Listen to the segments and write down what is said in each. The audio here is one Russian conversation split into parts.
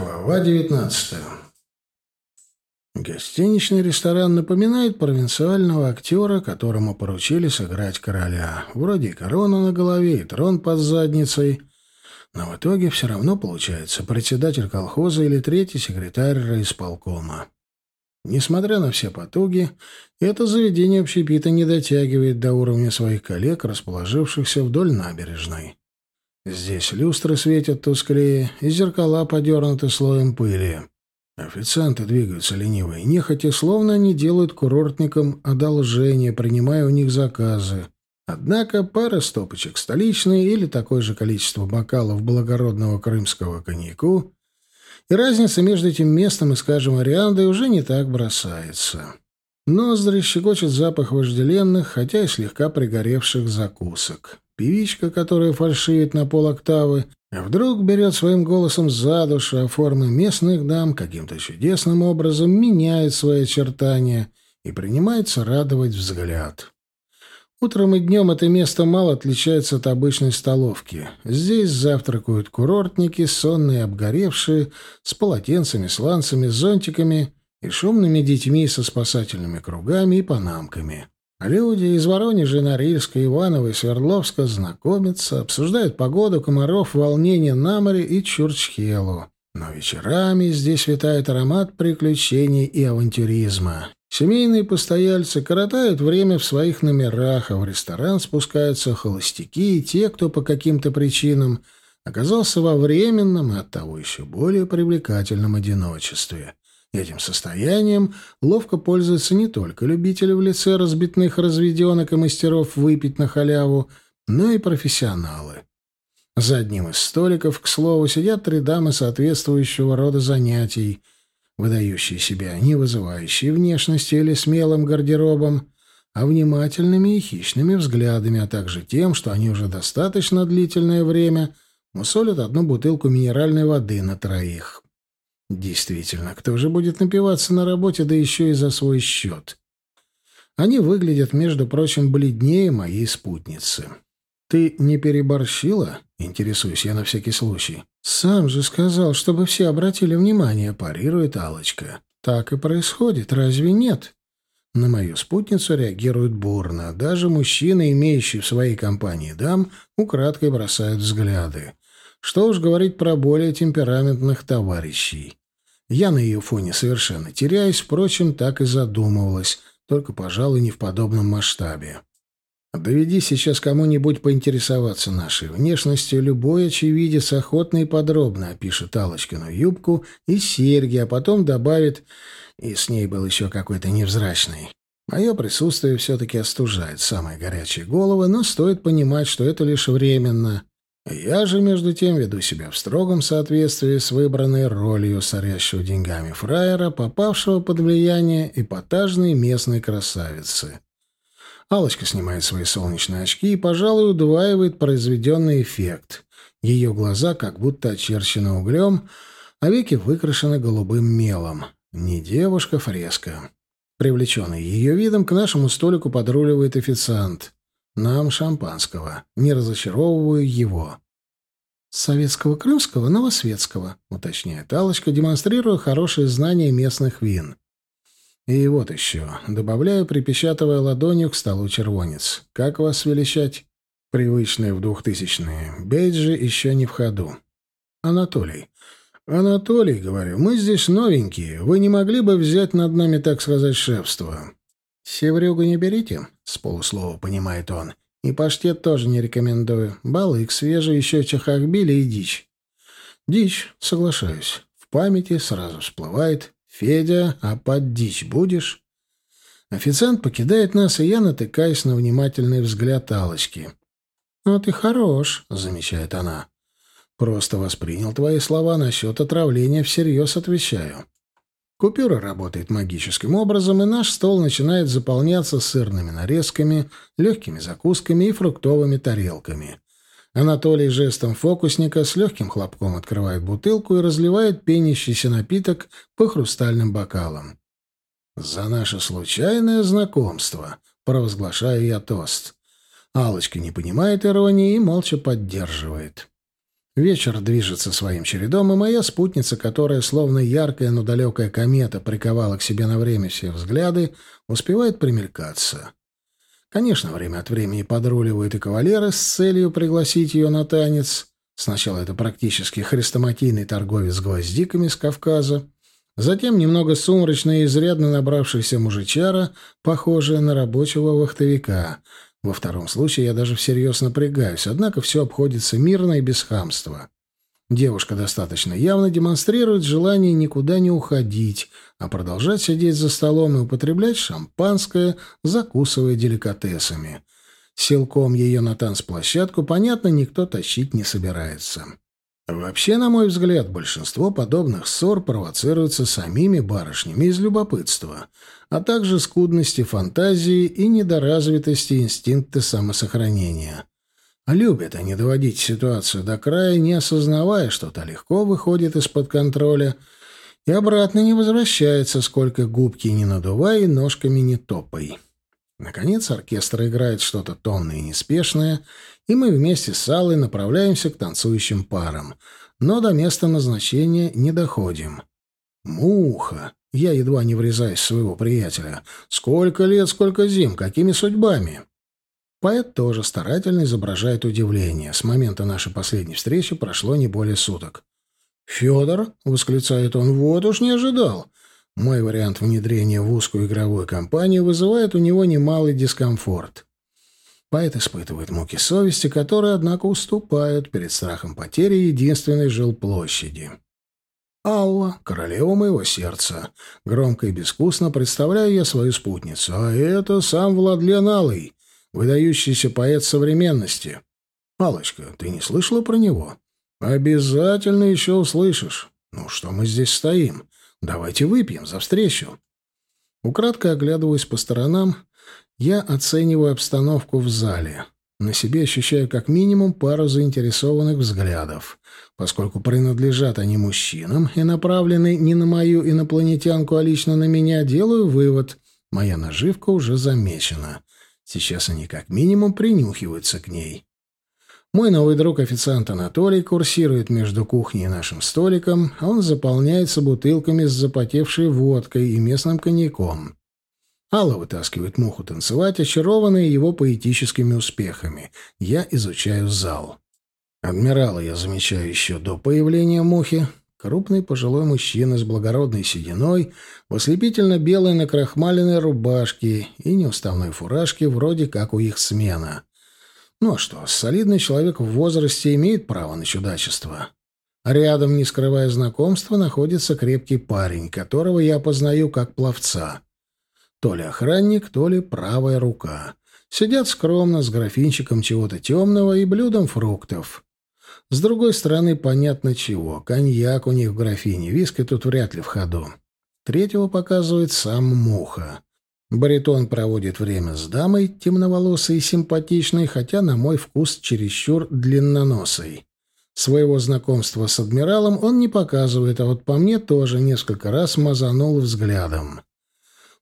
Глава девятнадцатая. Гостиничный ресторан напоминает провинциального актера, которому поручили сыграть короля. Вроде и корона на голове, и трон под задницей. Но в итоге все равно получается председатель колхоза или третий секретарь райисполкома. Несмотря на все потуги, это заведение общепита не дотягивает до уровня своих коллег, расположившихся вдоль набережной. Здесь люстры светят тусклее, и зеркала подернуты слоем пыли. Официанты двигаются лениво и нехотя, словно они делают курортникам одолжение, принимая у них заказы. Однако пара стопочек столичной или такое же количество бокалов благородного крымского коньяку, и разница между этим местом и, скажем, Ариандой уже не так бросается. Ноздри щекочет запах вожделенных, хотя и слегка пригоревших закусок. Певичка, которая фальшивит на полоктавы, а вдруг берет своим голосом за душу, а формы местных дам каким-то чудесным образом меняет свои очертания и принимается радовать взгляд. Утром и днем это место мало отличается от обычной столовки. Здесь завтракают курортники, сонные, обгоревшие, с полотенцами, сланцами, зонтиками и шумными детьми со спасательными кругами и панамками. Люди из Воронежа, Норильска, Иванова и Свердловска знакомятся, обсуждают погоду, комаров, волнение на море и Чурчхелу. Но вечерами здесь витает аромат приключений и авантюризма. Семейные постояльцы коротают время в своих номерах, а в ресторан спускаются холостяки и те, кто по каким-то причинам оказался во временном и оттого еще более привлекательном одиночестве. Этим состоянием ловко пользуются не только любители в лице разбитных разведенок и мастеров выпить на халяву, но и профессионалы. За одним из столиков, к слову, сидят три дамы соответствующего рода занятий, выдающие себя не вызывающие внешностью или смелым гардеробом, а внимательными и хищными взглядами, а также тем, что они уже достаточно длительное время мусолят одну бутылку минеральной воды на троих. Действительно, кто же будет напиваться на работе, да еще и за свой счет? Они выглядят, между прочим, бледнее моей спутницы. «Ты не переборщила?» — интересуюсь я на всякий случай. «Сам же сказал, чтобы все обратили внимание», — парирует алочка «Так и происходит, разве нет?» На мою спутницу реагируют бурно. Даже мужчины, имеющие в своей компании дам, украдкой бросают взгляды. Что уж говорить про более темпераментных товарищей. Я на ее фоне совершенно теряюсь, впрочем, так и задумывалась, только, пожалуй, не в подобном масштабе. Доведи сейчас кому-нибудь поинтересоваться нашей внешностью, любой очевидец охотно и подробно опишет Алочкину юбку и серьги, а потом добавит, и с ней был еще какой-то невзрачный. Мое присутствие все-таки остужает самые горячие головы, но стоит понимать, что это лишь временно. Я же, между тем, веду себя в строгом соответствии с выбранной ролью сорящего деньгами фраера, попавшего под влияние эпатажной местной красавицы. Алочка снимает свои солнечные очки и, пожалуй, удваивает произведенный эффект. Ее глаза как будто очерчены углем, а веки выкрашены голубым мелом. Не девушка, фреска. Привлеченный ее видом, к нашему столику подруливает официант. Нам шампанского. Не разочаровываю его. «Советского крымского, новосветского», — уточняет Алочка, демонстрируя хорошие знания местных вин. «И вот еще. Добавляю, припечатывая ладонью к столу червонец. Как вас величать?» «Привычные в двухтысячные. Бейджи еще не в ходу». «Анатолий». «Анатолий, — говорю, — мы здесь новенькие. Вы не могли бы взять над нами, так сказать, шефство?» «Севрюгу не берите», — с полуслова понимает он. «И паштет тоже не рекомендую. Балык свежий, еще чахахбили и дичь». «Дичь, соглашаюсь. В памяти сразу всплывает. Федя, а под дичь будешь?» Официант покидает нас, и я натыкаюсь на внимательный взгляд Алочки. «Ну ты хорош», — замечает она. «Просто воспринял твои слова насчет отравления всерьез, отвечаю. Купюра работает магическим образом, и наш стол начинает заполняться сырными нарезками, легкими закусками и фруктовыми тарелками. Анатолий жестом фокусника с легким хлопком открывает бутылку и разливает пенящийся напиток по хрустальным бокалам. «За наше случайное знакомство», — провозглашаю я тост. Алочка не понимает иронии и молча поддерживает. Вечер движется своим чередом, и моя спутница, которая, словно яркая, но далекая комета, приковала к себе на время все взгляды, успевает примелькаться. Конечно, время от времени подруливают и кавалеры с целью пригласить ее на танец. Сначала это практически хрестоматийный торговец гвоздиками с Кавказа, затем немного сумрачная и изрядно набравшаяся мужичара, похожая на рабочего вахтовика — во втором случае я даже всерьез напрягаюсь, однако все обходится мирно и без хамства. Девушка достаточно явно демонстрирует желание никуда не уходить, а продолжать сидеть за столом и употреблять шампанское, закусывая деликатесами. Силком ее на танцплощадку, понятно, никто тащить не собирается. Вообще, на мой взгляд, большинство подобных ссор провоцируются самими барышнями из любопытства, а также скудности фантазии и недоразвитости инстинкта самосохранения. Любят они доводить ситуацию до края, не осознавая, что то легко выходит из-под контроля и обратно не возвращается, сколько губки не надувай и ножками не топай. Наконец оркестр играет что-то томное и неспешное, и мы вместе с Аллой направляемся к танцующим парам, но до места назначения не доходим. Муха! Я едва не врезаюсь в своего приятеля. Сколько лет, сколько зим, какими судьбами? Поэт тоже старательно изображает удивление. С момента нашей последней встречи прошло не более суток. «Федор?» — восклицает он. «Вот уж не ожидал. Мой вариант внедрения в узкую игровую компанию вызывает у него немалый дискомфорт. Поэт испытывает муки совести, которые, однако, уступают перед страхом потери единственной жилплощади. «Алла, королева моего сердца!» Громко и безвкусно представляю я свою спутницу. А это сам Владлен Алый, выдающийся поэт современности. «Аллочка, ты не слышала про него?» «Обязательно еще услышишь. Ну, что мы здесь стоим? Давайте выпьем за встречу. Украдкой оглядываясь по сторонам, я оцениваю обстановку в зале. На себе ощущаю как минимум пару заинтересованных взглядов. Поскольку принадлежат они мужчинам и направлены не на мою инопланетянку, а лично на меня, делаю вывод. Моя наживка уже замечена. Сейчас они как минимум принюхиваются к ней. Мой новый друг-официант Анатолий курсирует между кухней и нашим столиком, а он заполняется бутылками с запотевшей водкой и местным коньяком. Алла вытаскивает муху танцевать, очарованная его поэтическими успехами. Я изучаю зал. Адмирала я замечаю еще до появления мухи. Крупный пожилой мужчина с благородной сединой, в ослепительно-белой накрахмаленной рубашке и неуставной фуражке, вроде как у их смена. Ну а что, солидный человек в возрасте имеет право на чудачество. Рядом, не скрывая знакомства, находится крепкий парень, которого я познаю как пловца. То ли охранник, то ли правая рука. Сидят скромно, с графинчиком чего-то темного и блюдом фруктов. С другой стороны, понятно чего. Коньяк у них в графине, виски тут вряд ли в ходу. Третьего показывает сам Муха. Баритон проводит время с дамой, темноволосой и симпатичной, хотя, на мой вкус, чересчур длинноносой. Своего знакомства с адмиралом он не показывает, а вот по мне тоже несколько раз мазанул взглядом.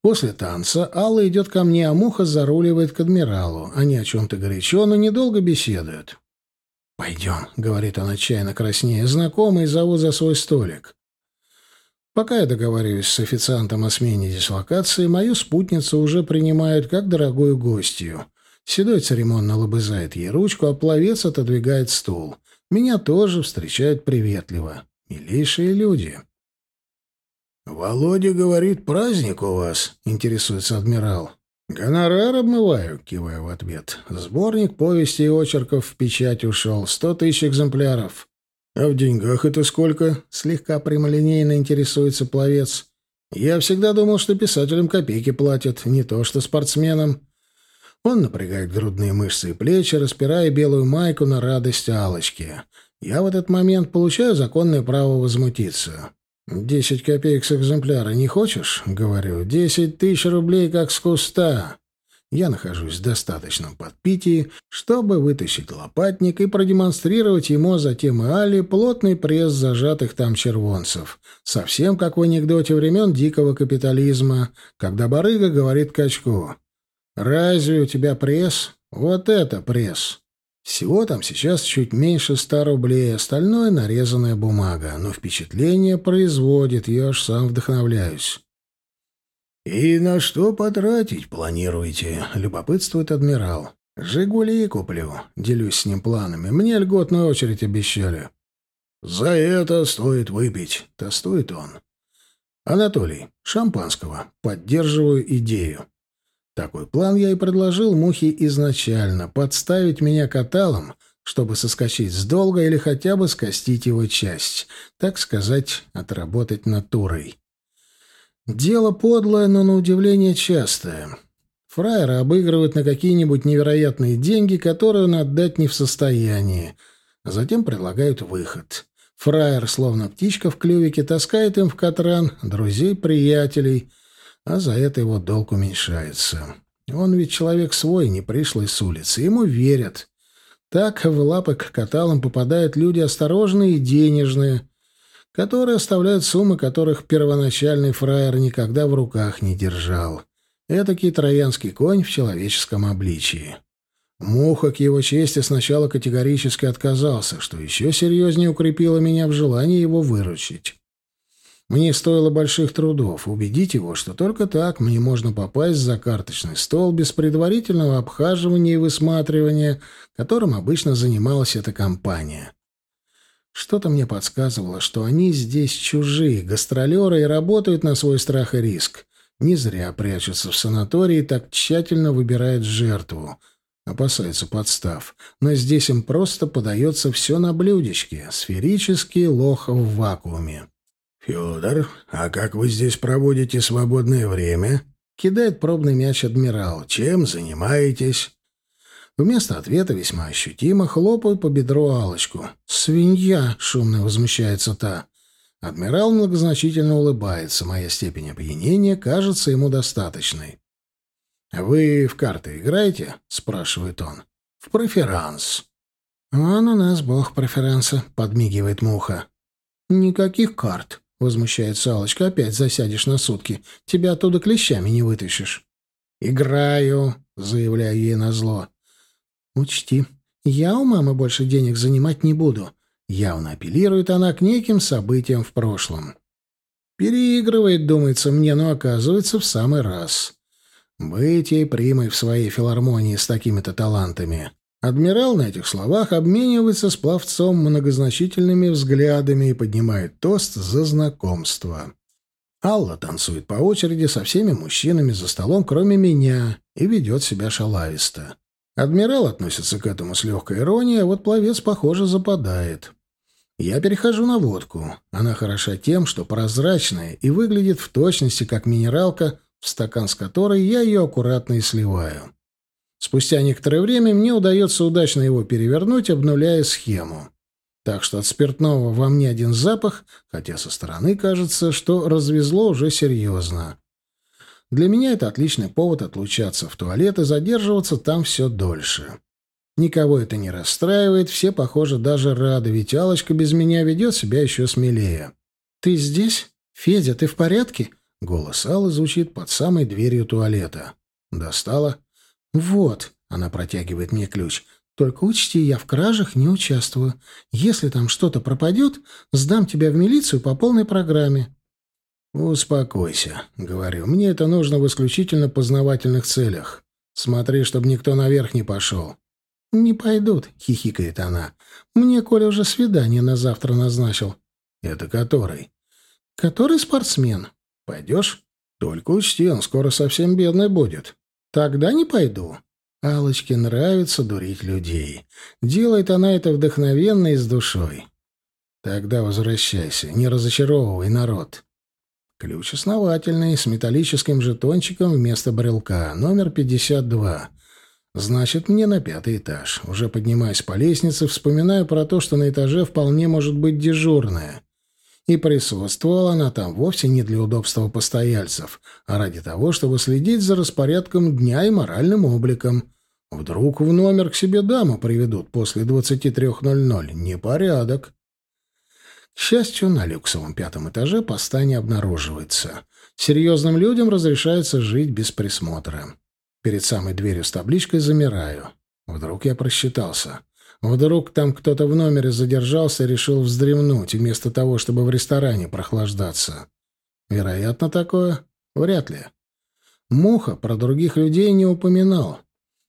После танца Алла идет ко мне, а Муха заруливает к адмиралу. Они о чем-то горячо, но недолго беседуют. «Пойдем», — говорит она отчаянно краснее, — «знакомый зовут за свой столик». Пока я договариваюсь с официантом о смене дислокации, мою спутницу уже принимают как дорогую гостью. Седой церемонно лобызает ей ручку, а пловец отодвигает стул. Меня тоже встречают приветливо. Милейшие люди. «Володя говорит, праздник у вас», — интересуется адмирал. «Гонорар обмываю», — киваю в ответ. «Сборник повести и очерков в печать ушел. Сто тысяч экземпляров. «А в деньгах это сколько?» — слегка прямолинейно интересуется пловец. «Я всегда думал, что писателям копейки платят, не то что спортсменам». Он напрягает грудные мышцы и плечи, распирая белую майку на радость Алочки. Я в этот момент получаю законное право возмутиться. «Десять копеек с экземпляра не хочешь?» — говорю. «Десять тысяч рублей как с куста». Я нахожусь в достаточном подпитии, чтобы вытащить лопатник и продемонстрировать ему, а затем и Али, плотный пресс зажатых там червонцев. Совсем как в анекдоте времен дикого капитализма, когда барыга говорит качку. «Разве у тебя пресс? Вот это пресс!» Всего там сейчас чуть меньше ста рублей, остальное — нарезанная бумага. Но впечатление производит, я аж сам вдохновляюсь. «И на что потратить планируете?» — любопытствует адмирал. «Жигули куплю», — делюсь с ним планами. «Мне льготную очередь обещали». «За это стоит выпить», — тостует он. «Анатолий, шампанского. Поддерживаю идею». Такой план я и предложил Мухе изначально — подставить меня каталом, чтобы соскочить с долга или хотя бы скостить его часть, так сказать, отработать натурой. Дело подлое, но на удивление частое. Фраера обыгрывают на какие-нибудь невероятные деньги, которые он отдать не в состоянии, а затем предлагают выход. Фраер, словно птичка в клювике, таскает им в катран друзей, приятелей, а за это его долг уменьшается. Он ведь человек свой, не пришлый с улицы, ему верят. Так в лапы к каталам попадают люди осторожные и денежные, которые оставляют суммы, которых первоначальный фраер никогда в руках не держал. Этакий троянский конь в человеческом обличии. Муха к его чести сначала категорически отказался, что еще серьезнее укрепило меня в желании его выручить. Мне стоило больших трудов убедить его, что только так мне можно попасть за карточный стол без предварительного обхаживания и высматривания, которым обычно занималась эта компания. Что-то мне подсказывало, что они здесь чужие, гастролеры и работают на свой страх и риск. Не зря прячутся в санатории и так тщательно выбирают жертву. Опасаются подстав. Но здесь им просто подается все на блюдечке. Сферический лох в вакууме. «Федор, а как вы здесь проводите свободное время?» Кидает пробный мяч адмирал. «Чем занимаетесь?» Вместо ответа весьма ощутимо хлопаю по бедру алочку «Свинья!» — шумно возмущается та. Адмирал многозначительно улыбается. Моя степень опьянения кажется ему достаточной. «Вы в карты играете?» — спрашивает он. «В преферанс». «Он у нас бог преферанса», — подмигивает муха. «Никаких карт», — возмущается Алочка. «Опять засядешь на сутки. Тебя оттуда клещами не вытащишь». «Играю», — заявляю ей назло. «Учти, я у мамы больше денег занимать не буду». Явно апеллирует она к неким событиям в прошлом. Переигрывает, думается мне, но оказывается в самый раз. Быть ей примой в своей филармонии с такими-то талантами. Адмирал на этих словах обменивается с пловцом многозначительными взглядами и поднимает тост за знакомство. Алла танцует по очереди со всеми мужчинами за столом, кроме меня, и ведет себя шалависто. Адмирал относится к этому с легкой иронией, а вот пловец, похоже, западает. Я перехожу на водку. Она хороша тем, что прозрачная и выглядит в точности как минералка, в стакан с которой я ее аккуратно и сливаю. Спустя некоторое время мне удается удачно его перевернуть, обнуляя схему. Так что от спиртного во мне один запах, хотя со стороны кажется, что развезло уже серьезно. Для меня это отличный повод отлучаться в туалет и задерживаться там все дольше. Никого это не расстраивает, все, похоже, даже рады, ведь Алочка без меня ведет себя еще смелее. «Ты здесь? Федя, ты в порядке?» Голос Аллы звучит под самой дверью туалета. «Достала?» «Вот», — она протягивает мне ключ, — «только учти, я в кражах не участвую. Если там что-то пропадет, сдам тебя в милицию по полной программе. «Успокойся», — говорю. «Мне это нужно в исключительно познавательных целях. Смотри, чтобы никто наверх не пошел». «Не пойдут», — хихикает она. «Мне Коля уже свидание на завтра назначил». «Это который?» «Который спортсмен». «Пойдешь?» «Только учти, он скоро совсем бедный будет». «Тогда не пойду». Алочке нравится дурить людей. Делает она это вдохновенно и с душой. «Тогда возвращайся, не разочаровывай народ». Ключ основательный, с металлическим жетончиком вместо брелка, номер 52. Значит, мне на пятый этаж. Уже поднимаясь по лестнице, вспоминаю про то, что на этаже вполне может быть дежурная. И присутствовала она там вовсе не для удобства постояльцев, а ради того, чтобы следить за распорядком дня и моральным обликом. Вдруг в номер к себе даму приведут после 23.00. Непорядок. К счастью, на люксовом пятом этаже поста не обнаруживается. Серьезным людям разрешается жить без присмотра. Перед самой дверью с табличкой замираю. Вдруг я просчитался. Вдруг там кто-то в номере задержался и решил вздремнуть, вместо того, чтобы в ресторане прохлаждаться. Вероятно, такое? Вряд ли. Муха про других людей не упоминал.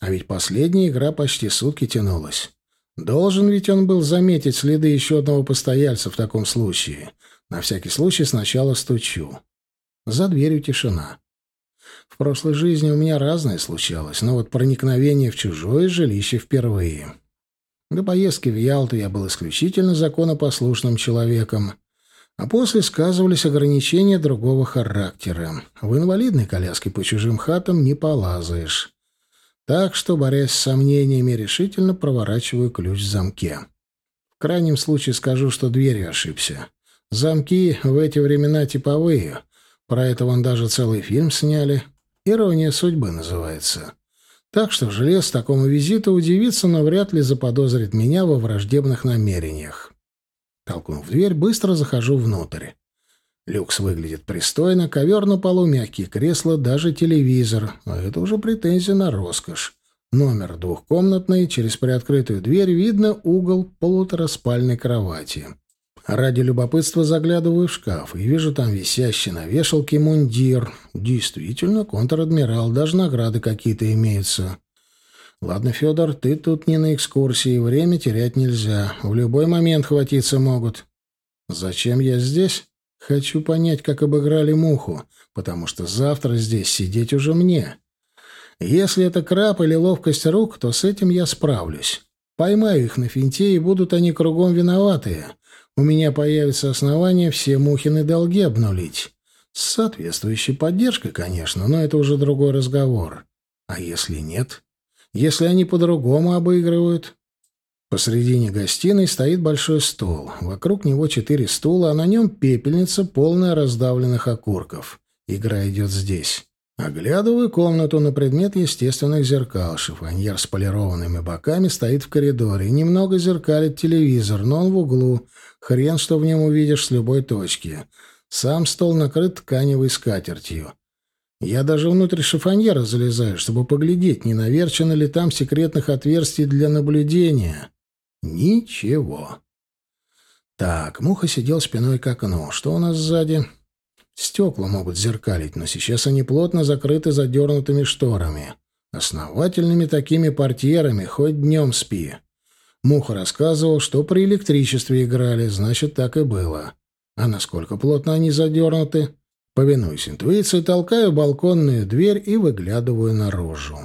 А ведь последняя игра почти сутки тянулась. Должен ведь он был заметить следы еще одного постояльца в таком случае. На всякий случай сначала стучу. За дверью тишина. В прошлой жизни у меня разное случалось, но вот проникновение в чужое жилище впервые. До поездки в Ялту я был исключительно законопослушным человеком, а после сказывались ограничения другого характера. В инвалидной коляске по чужим хатам не полазаешь. Так что, борясь с сомнениями, решительно проворачиваю ключ в замке. В крайнем случае скажу, что дверью ошибся. Замки в эти времена типовые. Про это вон даже целый фильм сняли. «Ирония судьбы» называется. Так что желез такому визиту удивится, но вряд ли заподозрит меня во враждебных намерениях. Толкнув дверь, быстро захожу внутрь. Люкс выглядит пристойно, ковер на полу, мягкие кресла, даже телевизор. А это уже претензия на роскошь. Номер двухкомнатный, через приоткрытую дверь видно угол полутораспальной кровати. Ради любопытства заглядываю в шкаф и вижу там висящий на вешалке мундир. Действительно, контр-адмирал, даже награды какие-то имеются. Ладно, Федор, ты тут не на экскурсии, время терять нельзя. В любой момент хватиться могут. Зачем я здесь? Хочу понять, как обыграли муху, потому что завтра здесь сидеть уже мне. Если это краб или ловкость рук, то с этим я справлюсь. Поймаю их на финте, и будут они кругом виноватые у меня появится основание все Мухины долги обнулить. С соответствующей поддержкой, конечно, но это уже другой разговор. А если нет? Если они по-другому обыгрывают? Посредине гостиной стоит большой стол. Вокруг него четыре стула, а на нем пепельница, полная раздавленных окурков. Игра идет здесь. Оглядываю комнату на предмет естественных зеркал. Шифоньер с полированными боками стоит в коридоре. Немного зеркалит телевизор, но он в углу. Хрен, что в нем увидишь с любой точки. Сам стол накрыт тканевой скатертью. Я даже внутрь шифоньера залезаю, чтобы поглядеть, не наверчено ли там секретных отверстий для наблюдения. Ничего. Так, Муха сидел спиной к окну. Что у нас сзади? Стекла могут зеркалить, но сейчас они плотно закрыты задернутыми шторами. Основательными такими портьерами, хоть днем спи. Муха рассказывал, что при электричестве играли, значит, так и было. А насколько плотно они задернуты? Повинуюсь интуиции, толкаю балконную дверь и выглядываю наружу.